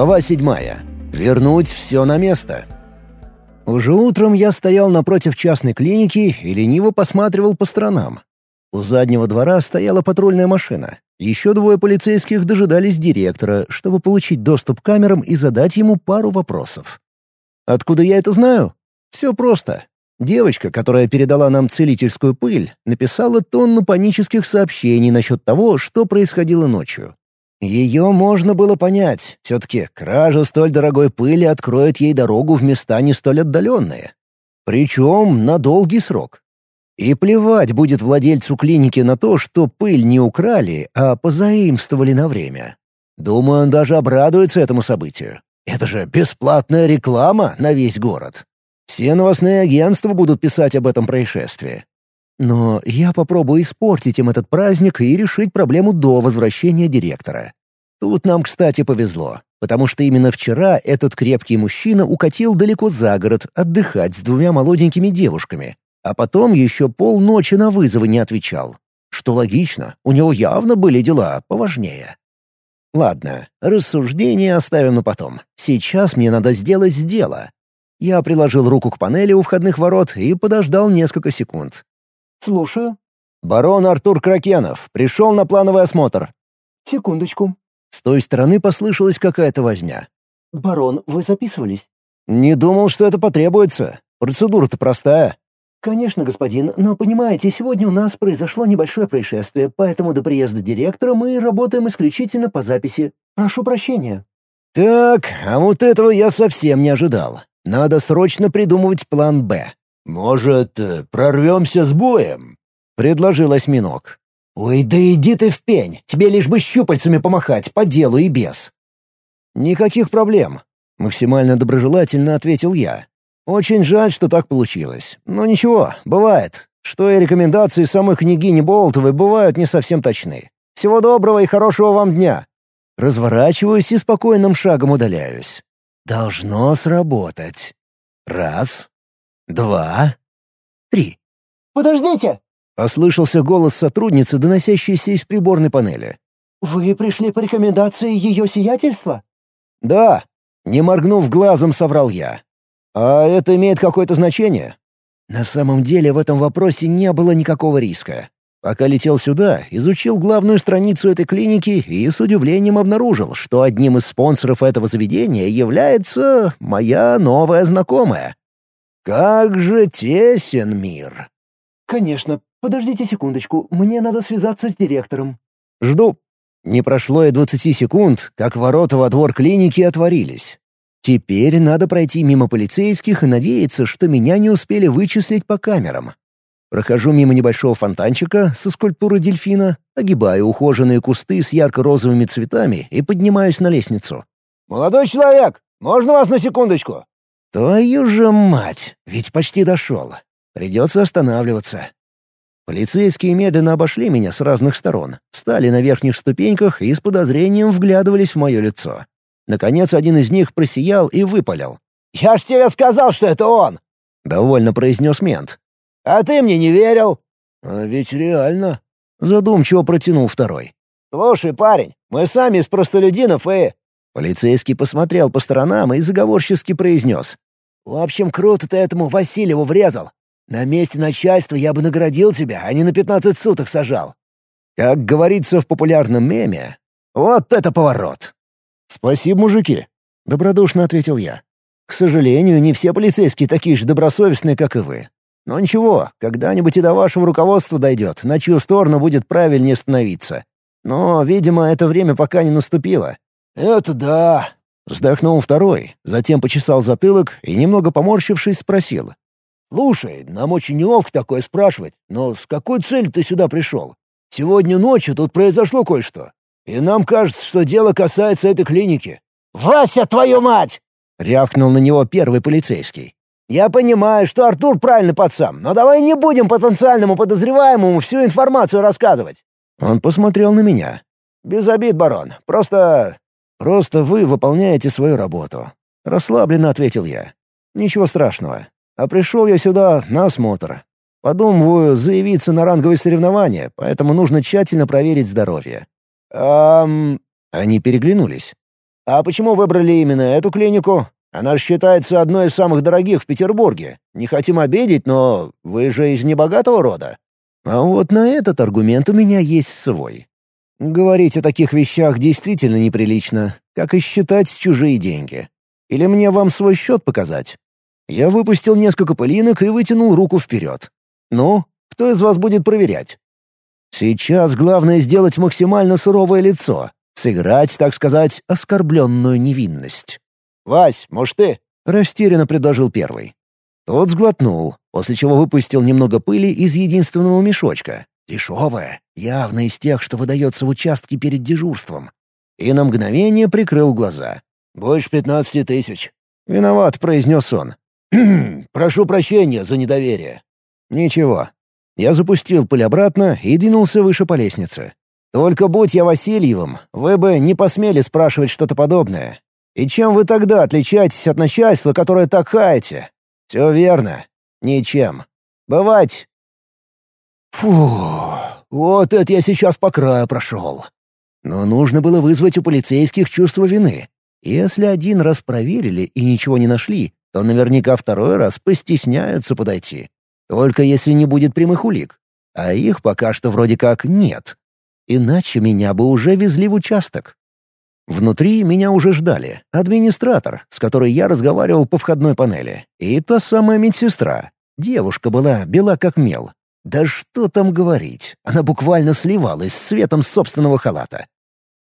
Глава седьмая. Вернуть все на место. Уже утром я стоял напротив частной клиники и лениво посматривал по сторонам. У заднего двора стояла патрульная машина. Еще двое полицейских дожидались директора, чтобы получить доступ к камерам и задать ему пару вопросов. Откуда я это знаю? Все просто. Девочка, которая передала нам целительскую пыль, написала тонну панических сообщений насчет того, что происходило ночью. Ее можно было понять. Все-таки кража столь дорогой пыли откроет ей дорогу в места не столь отдаленные. Причем на долгий срок. И плевать будет владельцу клиники на то, что пыль не украли, а позаимствовали на время. Думаю, он даже обрадуется этому событию. Это же бесплатная реклама на весь город. Все новостные агентства будут писать об этом происшествии. Но я попробую испортить им этот праздник и решить проблему до возвращения директора. Тут нам, кстати, повезло, потому что именно вчера этот крепкий мужчина укатил далеко за город отдыхать с двумя молоденькими девушками, а потом еще полночи на вызовы не отвечал. Что логично, у него явно были дела поважнее. Ладно, рассуждения оставим на потом. Сейчас мне надо сделать дело. Я приложил руку к панели у входных ворот и подождал несколько секунд. «Слушаю». «Барон Артур Кракенов. Пришел на плановый осмотр». «Секундочку». С той стороны послышалась какая-то возня. «Барон, вы записывались?» «Не думал, что это потребуется. Процедура-то простая». «Конечно, господин, но понимаете, сегодня у нас произошло небольшое происшествие, поэтому до приезда директора мы работаем исключительно по записи. Прошу прощения». «Так, а вот этого я совсем не ожидал. Надо срочно придумывать план «Б». «Может, э, прорвемся с боем?» — предложил осьминог. «Ой, да иди ты в пень! Тебе лишь бы щупальцами помахать, по делу и без!» «Никаких проблем», — максимально доброжелательно ответил я. «Очень жаль, что так получилось. Но ничего, бывает. Что и рекомендации самой княгини Болтовой бывают не совсем точны. Всего доброго и хорошего вам дня!» Разворачиваюсь и спокойным шагом удаляюсь. «Должно сработать. Раз, Два. Три. «Подождите!» — послышался голос сотрудницы, доносящийся из приборной панели. «Вы пришли по рекомендации ее сиятельства?» «Да», — не моргнув глазом, соврал я. «А это имеет какое-то значение?» На самом деле в этом вопросе не было никакого риска. Пока летел сюда, изучил главную страницу этой клиники и с удивлением обнаружил, что одним из спонсоров этого заведения является моя новая знакомая. Как же тесен мир!» «Конечно. Подождите секундочку. Мне надо связаться с директором». «Жду». Не прошло и двадцати секунд, как ворота во двор клиники отворились. Теперь надо пройти мимо полицейских и надеяться, что меня не успели вычислить по камерам. Прохожу мимо небольшого фонтанчика со скульптурой дельфина, огибаю ухоженные кусты с ярко-розовыми цветами и поднимаюсь на лестницу. «Молодой человек, можно вас на секундочку?» Твою же мать, ведь почти дошел. Придется останавливаться. Полицейские медленно обошли меня с разных сторон, встали на верхних ступеньках и с подозрением вглядывались в мое лицо. Наконец один из них просиял и выпалил. «Я ж тебе сказал, что это он!» — довольно произнес мент. «А ты мне не верил!» «А ведь реально!» — задумчиво протянул второй. «Слушай, парень, мы сами из простолюдинов и...» Полицейский посмотрел по сторонам и заговорчески произнес. «В общем, круто ты этому Васильеву врезал. На месте начальства я бы наградил тебя, а не на пятнадцать суток сажал». Как говорится в популярном меме, «Вот это поворот!» «Спасибо, мужики», — добродушно ответил я. «К сожалению, не все полицейские такие же добросовестные, как и вы. Но ничего, когда-нибудь и до вашего руководства дойдет, на чью сторону будет правильнее становиться. Но, видимо, это время пока не наступило. «Это да!» — вздохнул второй, затем почесал затылок и, немного поморщившись, спросил. «Слушай, нам очень неловко такое спрашивать, но с какой целью ты сюда пришел? Сегодня ночью тут произошло кое-что, и нам кажется, что дело касается этой клиники». «Вася, твою мать!» — рявкнул на него первый полицейский. «Я понимаю, что Артур правильный пацан, но давай не будем потенциальному подозреваемому всю информацию рассказывать». Он посмотрел на меня. «Без обид, барон. Просто «Просто вы выполняете свою работу», — расслабленно ответил я. «Ничего страшного. А пришел я сюда на осмотр. Подумываю заявиться на ранговые соревнования, поэтому нужно тщательно проверить здоровье». «Ам...» Они переглянулись. «А почему выбрали именно эту клинику? Она считается одной из самых дорогих в Петербурге. Не хотим обидеть, но вы же из небогатого рода». А вот на этот аргумент у меня есть свой. Говорить о таких вещах действительно неприлично, как и считать чужие деньги. Или мне вам свой счет показать? Я выпустил несколько пылинок и вытянул руку вперед. Ну, кто из вас будет проверять? Сейчас главное сделать максимально суровое лицо, сыграть, так сказать, оскорбленную невинность. «Вась, может, ты?» — растерянно предложил первый. Тот сглотнул, после чего выпустил немного пыли из единственного мешочка. Дешевая, явно из тех, что выдается в участке перед дежурством. И на мгновение прикрыл глаза. «Больше пятнадцати тысяч». «Виноват», — произнес он. «Прошу прощения за недоверие». «Ничего». Я запустил пыль обратно и двинулся выше по лестнице. «Только будь я Васильевым, вы бы не посмели спрашивать что-то подобное. И чем вы тогда отличаетесь от начальства, которое так хаете? Все верно. Ничем. Бывать. Фу, вот это я сейчас по краю прошел. Но нужно было вызвать у полицейских чувство вины. Если один раз проверили и ничего не нашли, то наверняка второй раз постесняются подойти. Только если не будет прямых улик. А их пока что вроде как нет. Иначе меня бы уже везли в участок. Внутри меня уже ждали администратор, с которой я разговаривал по входной панели, и та самая медсестра. Девушка была бела как мел. Да что там говорить, она буквально сливалась с цветом собственного халата.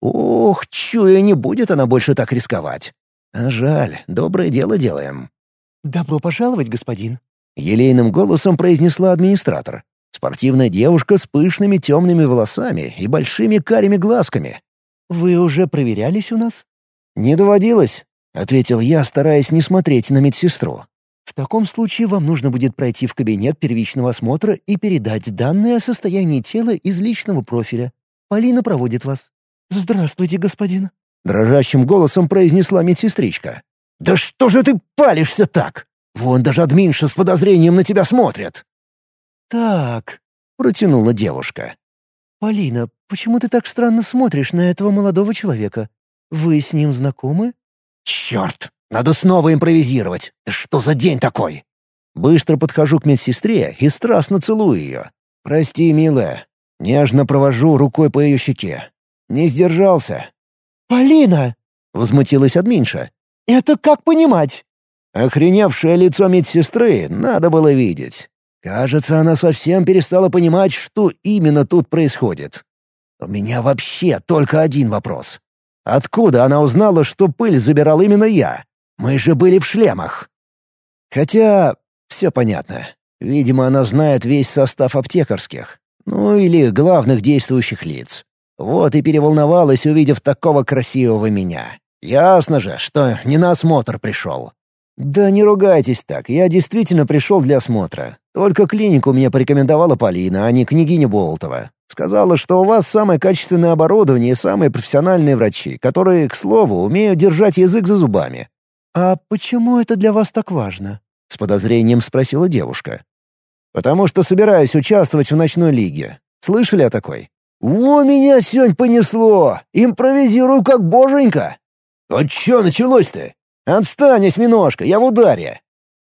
Ох, чуя, не будет она больше так рисковать. А жаль, доброе дело делаем. «Добро пожаловать, господин», — елейным голосом произнесла администратор. Спортивная девушка с пышными темными волосами и большими карими глазками, «Вы уже проверялись у нас?» «Не доводилось», — ответил я, стараясь не смотреть на медсестру. «В таком случае вам нужно будет пройти в кабинет первичного осмотра и передать данные о состоянии тела из личного профиля. Полина проводит вас». «Здравствуйте, господин», — дрожащим голосом произнесла медсестричка. «Да что же ты палишься так? Вон даже админша с подозрением на тебя смотрит». «Так», — протянула девушка. «Полина, почему ты так странно смотришь на этого молодого человека? Вы с ним знакомы?» «Черт! Надо снова импровизировать! Что за день такой?» Быстро подхожу к медсестре и страстно целую ее. «Прости, милая». Нежно провожу рукой по ее щеке. Не сдержался. «Полина!» — возмутилась админша. «Это как понимать?» Охреневшее лицо медсестры надо было видеть. Кажется, она совсем перестала понимать, что именно тут происходит. У меня вообще только один вопрос. Откуда она узнала, что пыль забирал именно я? Мы же были в шлемах. Хотя все понятно. Видимо, она знает весь состав аптекарских. Ну или главных действующих лиц. Вот и переволновалась, увидев такого красивого меня. Ясно же, что не на осмотр пришел. «Да не ругайтесь так, я действительно пришел для осмотра. Только клинику мне порекомендовала Полина, а не княгиня Болтова. Сказала, что у вас самое качественное оборудование и самые профессиональные врачи, которые, к слову, умеют держать язык за зубами». «А почему это для вас так важно?» — с подозрением спросила девушка. «Потому что собираюсь участвовать в ночной лиге. Слышали о такой?» «О, меня сегодня понесло! Импровизирую как боженька!» «А чё началось-то?» «Отстань, осьминожка, я в ударе!»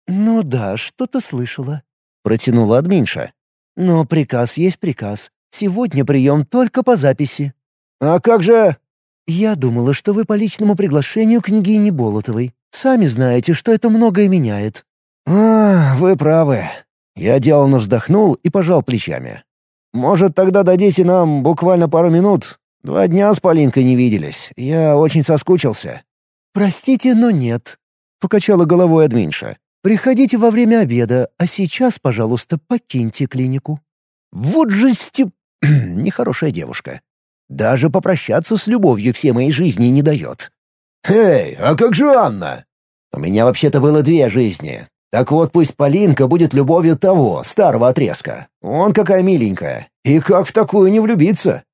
«Ну да, что-то слышала», — протянула админша. «Но приказ есть приказ. Сегодня прием только по записи». «А как же...» «Я думала, что вы по личному приглашению княгини Болотовой. Сами знаете, что это многое меняет». «А, вы правы». Я деланно вздохнул и пожал плечами. «Может, тогда дадите нам буквально пару минут? Два дня с Полинкой не виделись. Я очень соскучился». «Простите, но нет», — покачала головой админша. «Приходите во время обеда, а сейчас, пожалуйста, покиньте клинику». «Вот же степ... нехорошая девушка. Даже попрощаться с любовью всей моей жизни не дает». «Эй, а как же Анна?» «У меня вообще-то было две жизни. Так вот пусть Полинка будет любовью того, старого отрезка. Он какая миленькая. И как в такую не влюбиться?»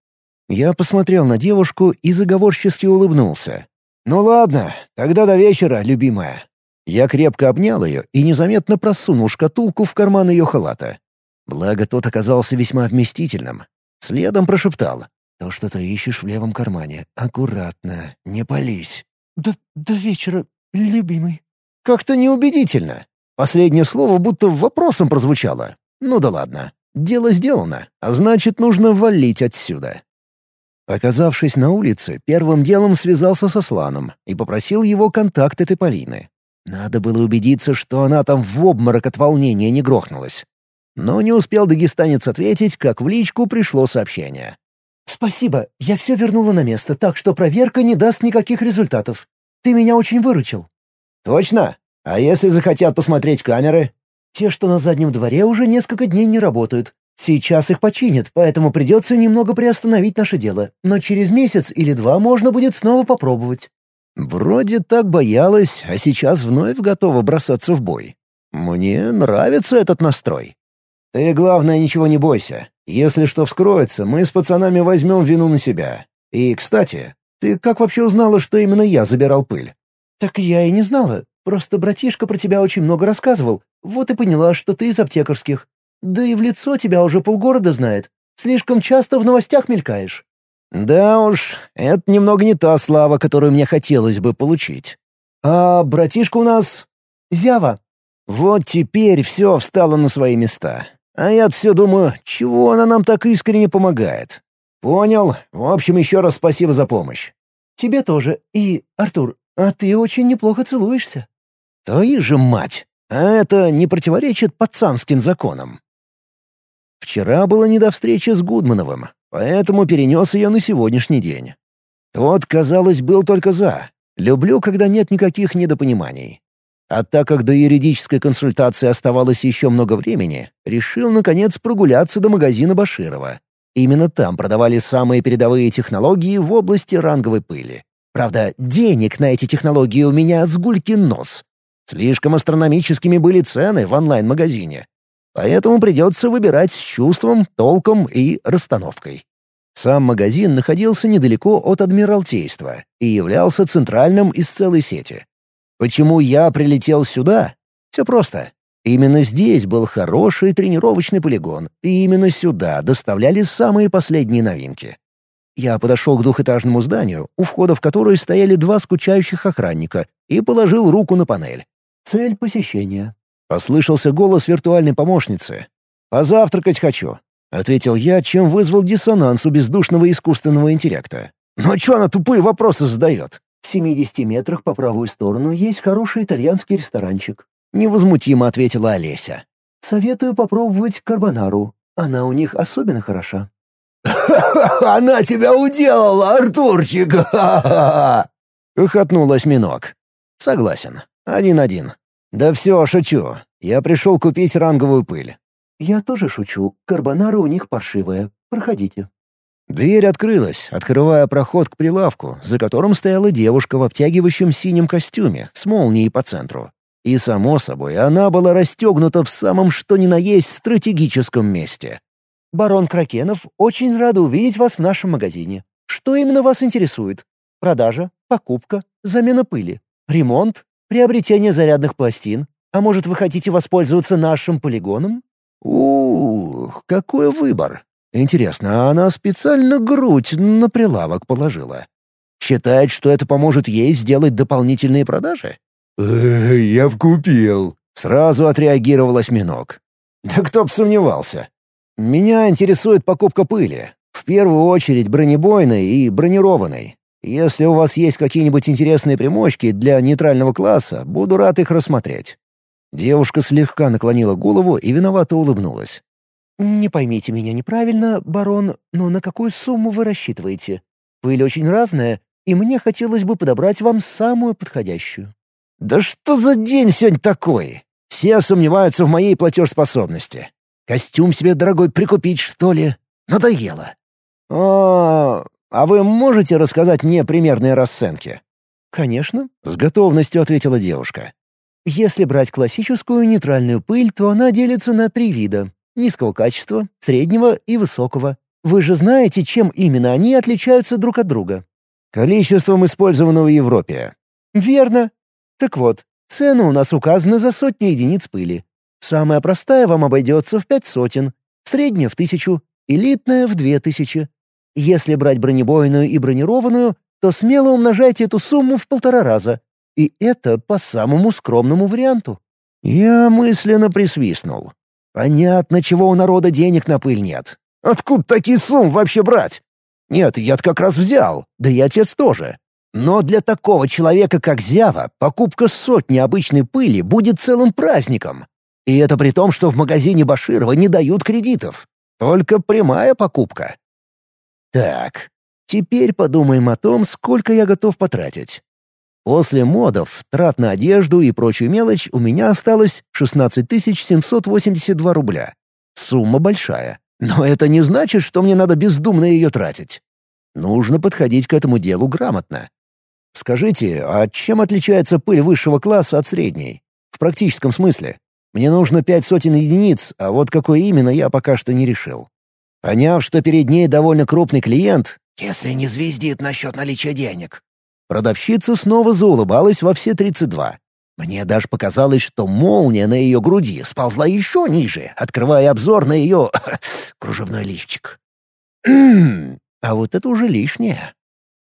Я посмотрел на девушку и заговорчески улыбнулся. «Ну ладно, тогда до вечера, любимая». Я крепко обнял ее и незаметно просунул шкатулку в карман ее халата. Благо, тот оказался весьма вместительным. Следом прошептал. «То, что ты ищешь в левом кармане, аккуратно, не пались». До, до вечера, любимый». Как-то неубедительно. Последнее слово будто вопросом прозвучало. Ну да ладно. Дело сделано, а значит, нужно валить отсюда. Оказавшись на улице, первым делом связался со Сланом и попросил его контакт этой Полины. Надо было убедиться, что она там в обморок от волнения не грохнулась. Но не успел дагестанец ответить, как в личку пришло сообщение. «Спасибо, я все вернула на место, так что проверка не даст никаких результатов. Ты меня очень выручил». «Точно? А если захотят посмотреть камеры?» «Те, что на заднем дворе, уже несколько дней не работают. Сейчас их починят, поэтому придется немного приостановить наше дело. Но через месяц или два можно будет снова попробовать». Вроде так боялась, а сейчас вновь готова бросаться в бой. Мне нравится этот настрой. Ты, главное, ничего не бойся. Если что вскроется, мы с пацанами возьмем вину на себя. И, кстати, ты как вообще узнала, что именно я забирал пыль? «Так я и не знала. Просто братишка про тебя очень много рассказывал. Вот и поняла, что ты из аптекарских. Да и в лицо тебя уже полгорода знает. Слишком часто в новостях мелькаешь». «Да уж, это немного не та слава, которую мне хотелось бы получить. А братишка у нас...» «Зява». «Вот теперь все встало на свои места. А я все думаю, чего она нам так искренне помогает. Понял. В общем, еще раз спасибо за помощь. Тебе тоже. И, Артур, а ты очень неплохо целуешься». «Твою же мать! А это не противоречит пацанским законам». Вчера было не до встречи с Гудмановым, поэтому перенес ее на сегодняшний день. Тот, казалось, был только «за». Люблю, когда нет никаких недопониманий. А так как до юридической консультации оставалось еще много времени, решил, наконец, прогуляться до магазина Баширова. Именно там продавали самые передовые технологии в области ранговой пыли. Правда, денег на эти технологии у меня с гулькин нос. Слишком астрономическими были цены в онлайн-магазине. Поэтому придется выбирать с чувством, толком и расстановкой. Сам магазин находился недалеко от Адмиралтейства и являлся центральным из целой сети. Почему я прилетел сюда? Все просто. Именно здесь был хороший тренировочный полигон, и именно сюда доставляли самые последние новинки. Я подошел к двухэтажному зданию, у входа в которое стояли два скучающих охранника, и положил руку на панель. «Цель посещения». Послышался голос виртуальной помощницы. «Позавтракать хочу», — ответил я, чем вызвал диссонанс у бездушного искусственного интеллекта. «Ну чё она тупые вопросы задает?» «В 70 метрах по правую сторону есть хороший итальянский ресторанчик», — невозмутимо ответила Олеся. «Советую попробовать карбонару. Она у них особенно хороша». «Она тебя уделала, Артурчик!» — хохотнул осьминог. «Согласен. Один-один. Да все, шучу. Я пришел купить ранговую пыль». «Я тоже шучу. Карбонара у них паршивая. Проходите». Дверь открылась, открывая проход к прилавку, за которым стояла девушка в обтягивающем синем костюме с молнией по центру. И, само собой, она была расстегнута в самом что ни на есть стратегическом месте. Барон Кракенов очень рада увидеть вас в нашем магазине. Что именно вас интересует? Продажа, покупка, замена пыли, ремонт, приобретение зарядных пластин? А может, вы хотите воспользоваться нашим полигоном? Ух, какой выбор. Интересно, а она специально грудь на прилавок положила? Считает, что это поможет ей сделать дополнительные продажи? «Я вкупил», — сразу отреагировал осьминог. Да кто б сомневался. Меня интересует покупка пыли. В первую очередь бронебойной и бронированной. Если у вас есть какие-нибудь интересные примочки для нейтрального класса, буду рад их рассмотреть». Девушка слегка наклонила голову и виновато улыбнулась. «Не поймите меня неправильно, барон, но на какую сумму вы рассчитываете? Пыль очень разная, и мне хотелось бы подобрать вам самую подходящую». «Да что за день сегодня такой? Все сомневаются в моей платежеспособности. Костюм себе дорогой прикупить, что ли? Надоело. А, а вы можете рассказать мне примерные расценки? Конечно, с готовностью ответила девушка. Если брать классическую нейтральную пыль, то она делится на три вида: низкого качества, среднего и высокого. Вы же знаете, чем именно они отличаются друг от друга? Количеством использованного в Европе. Верно. Так вот, цены у нас указаны за сотни единиц пыли. Самая простая вам обойдется в пять сотен, средняя — в тысячу, элитная — в две тысячи. Если брать бронебойную и бронированную, то смело умножайте эту сумму в полтора раза. И это по самому скромному варианту. Я мысленно присвистнул. Понятно, чего у народа денег на пыль нет. Откуда такие суммы вообще брать? Нет, я как раз взял, да и отец тоже. Но для такого человека, как Зява, покупка сотни обычной пыли будет целым праздником. И это при том, что в магазине Баширова не дают кредитов. Только прямая покупка. Так, теперь подумаем о том, сколько я готов потратить. После модов, трат на одежду и прочую мелочь у меня осталось 16 782 рубля. Сумма большая, но это не значит, что мне надо бездумно ее тратить. Нужно подходить к этому делу грамотно. Скажите, а чем отличается пыль высшего класса от средней? В практическом смысле. Мне нужно пять сотен единиц, а вот какой именно я пока что не решил. Поняв, что перед ней довольно крупный клиент, если не звездит насчет наличия денег, Продавщица снова заулыбалась во все тридцать два. Мне даже показалось, что молния на ее груди сползла еще ниже, открывая обзор на ее кружевной лифчик. а вот это уже лишнее.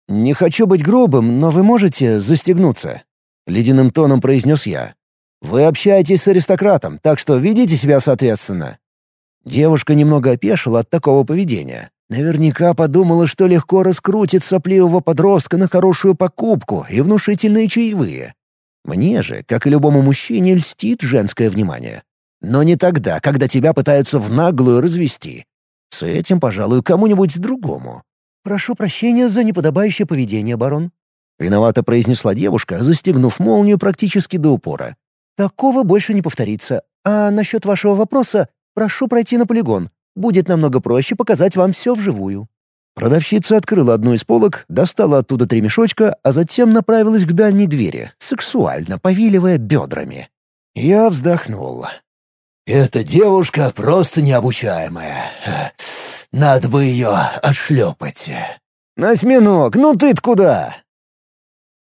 «Не хочу быть грубым, но вы можете застегнуться?» — ледяным тоном произнес я. «Вы общаетесь с аристократом, так что ведите себя соответственно». Девушка немного опешила от такого поведения, Наверняка подумала, что легко раскрутит сопливого подростка на хорошую покупку и внушительные чаевые. Мне же, как и любому мужчине, льстит женское внимание. Но не тогда, когда тебя пытаются в наглую развести. С этим, пожалуй, кому-нибудь другому. «Прошу прощения за неподобающее поведение, барон», — виновато произнесла девушка, застегнув молнию практически до упора. «Такого больше не повторится. А насчет вашего вопроса прошу пройти на полигон. Будет намного проще показать вам все вживую». Продавщица открыла одну из полок, достала оттуда три мешочка, а затем направилась к дальней двери, сексуально повиливая бедрами. Я вздохнул. «Эта девушка просто необучаемая. Надо бы ее отшлепать». «Осьминог, ну ты-то куда?»